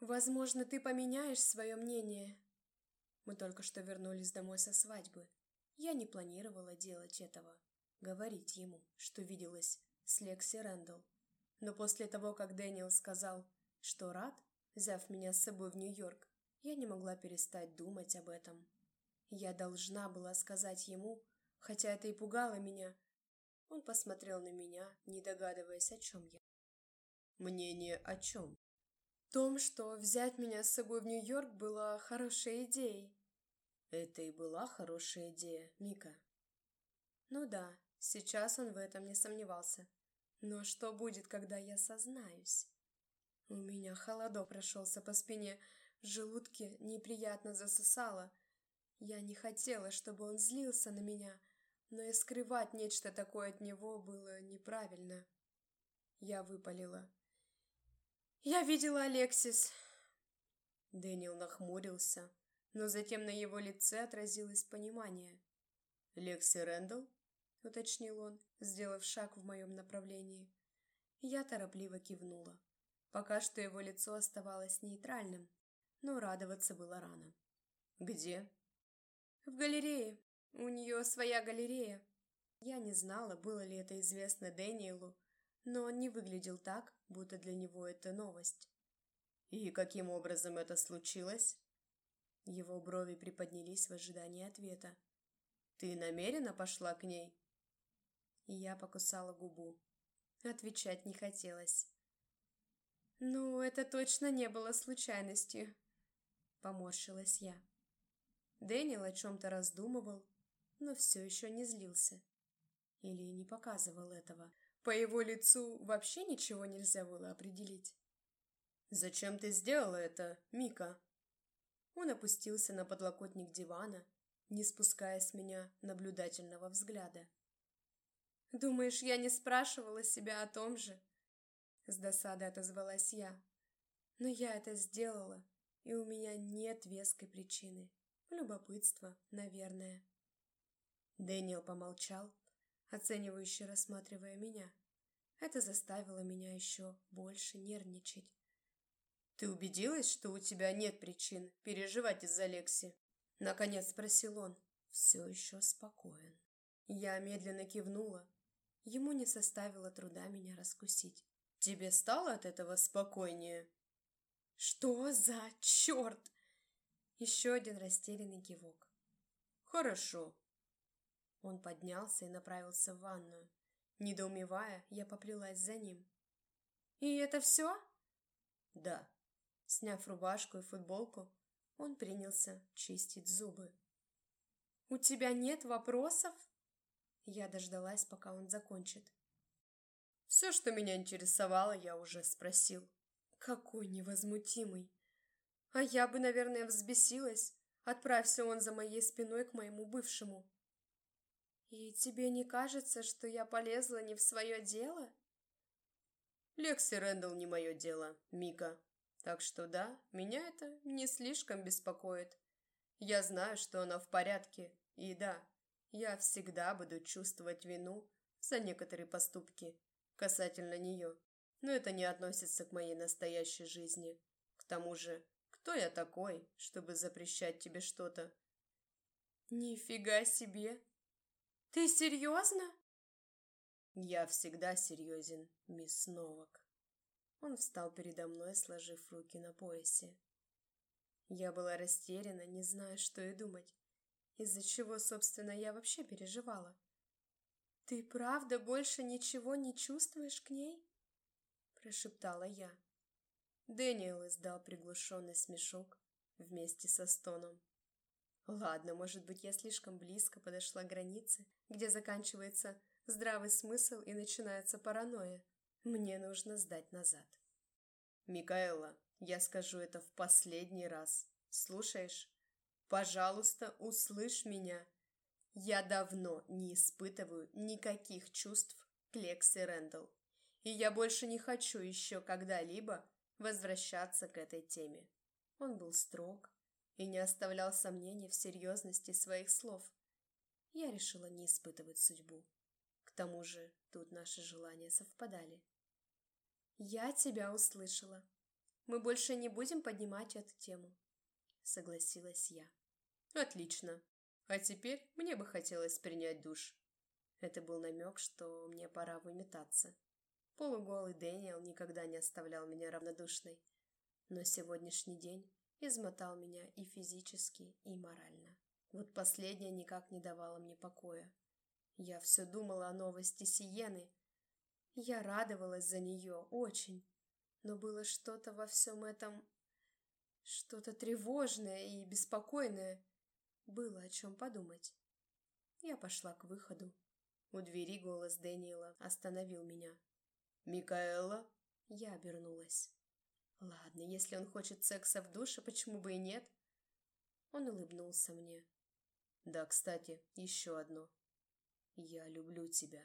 Возможно, ты поменяешь свое мнение. Мы только что вернулись домой со свадьбы. Я не планировала делать этого, говорить ему, что виделась с Лекси Рэндалл. Но после того, как Дэниел сказал, что рад, взяв меня с собой в Нью-Йорк, я не могла перестать думать об этом. Я должна была сказать ему, хотя это и пугало меня. Он посмотрел на меня, не догадываясь, о чем я. Мнение о чем? Том, что взять меня с собой в Нью-Йорк было хорошей идеей. Это и была хорошая идея, Мика. Ну да, сейчас он в этом не сомневался. Но что будет, когда я сознаюсь? У меня холодок прошелся по спине, в желудке неприятно засосало. Я не хотела, чтобы он злился на меня, но и скрывать нечто такое от него было неправильно. Я выпалила. «Я видела Алексис!» Дэниел нахмурился, но затем на его лице отразилось понимание. «Лекси Рэндалл?» — уточнил он, сделав шаг в моем направлении. Я торопливо кивнула. Пока что его лицо оставалось нейтральным, но радоваться было рано. «Где?» «В галерее. У нее своя галерея». Я не знала, было ли это известно Дэниелу, но он не выглядел так, будто для него это новость. «И каким образом это случилось?» Его брови приподнялись в ожидании ответа. «Ты намеренно пошла к ней?» И я покусала губу. Отвечать не хотелось. «Ну, это точно не было случайностью», — поморщилась я. Дэниел о чем-то раздумывал, но все еще не злился. Или не показывал этого. По его лицу вообще ничего нельзя было определить. «Зачем ты сделала это, Мика?» Он опустился на подлокотник дивана, не спуская с меня наблюдательного взгляда. «Думаешь, я не спрашивала себя о том же?» С досадой отозвалась я. «Но я это сделала, и у меня нет веской причины. Любопытство, наверное». Дэниел помолчал, оценивающе рассматривая меня. Это заставило меня еще больше нервничать. «Ты убедилась, что у тебя нет причин переживать из-за Лекси?» Наконец спросил он. Все еще спокоен. Я медленно кивнула. Ему не составило труда меня раскусить. «Тебе стало от этого спокойнее?» «Что за черт?» Еще один растерянный кивок. «Хорошо». Он поднялся и направился в ванную. Недоумевая, я поплелась за ним. «И это все?» «Да». Сняв рубашку и футболку, он принялся чистить зубы. «У тебя нет вопросов?» Я дождалась, пока он закончит. «Все, что меня интересовало, я уже спросил». «Какой невозмутимый!» А я бы, наверное, взбесилась, отправься он за моей спиной к моему бывшему. И тебе не кажется, что я полезла не в свое дело? Лекси Рэндалл не мое дело, Мика. Так что да, меня это не слишком беспокоит. Я знаю, что она в порядке, и да, я всегда буду чувствовать вину за некоторые поступки касательно нее, но это не относится к моей настоящей жизни. К тому же, кто я такой, чтобы запрещать тебе что-то? Нифига себе! Ты серьезно? Я всегда серьезен, мисс Новак. Он встал передо мной, сложив руки на поясе. Я была растеряна, не зная, что и думать. Из-за чего, собственно, я вообще переживала. «Ты правда больше ничего не чувствуешь к ней?» Прошептала я. Дэниел издал приглушенный смешок вместе со стоном. Ладно, может быть, я слишком близко подошла к границе, где заканчивается здравый смысл и начинается паранойя. Мне нужно сдать назад. Микаэла, я скажу это в последний раз. Слушаешь? Пожалуйста, услышь меня. Я давно не испытываю никаких чувств к Лекси Рэндалл. И я больше не хочу еще когда-либо возвращаться к этой теме. Он был строг и не оставлял сомнений в серьезности своих слов. Я решила не испытывать судьбу. К тому же тут наши желания совпадали. «Я тебя услышала. Мы больше не будем поднимать эту тему. Согласилась я. Отлично. А теперь мне бы хотелось принять душ. Это был намек, что мне пора выметаться. Полуголый Дэниел никогда не оставлял меня равнодушной. Но сегодняшний день измотал меня и физически, и морально. Вот последнее никак не давало мне покоя. Я все думала о новости Сиены. Я радовалась за нее очень. Но было что-то во всем этом... Что-то тревожное и беспокойное. Было о чем подумать. Я пошла к выходу. У двери голос Дэниела остановил меня. «Микаэла?» Я обернулась. «Ладно, если он хочет секса в душе, почему бы и нет?» Он улыбнулся мне. «Да, кстати, еще одно. Я люблю тебя».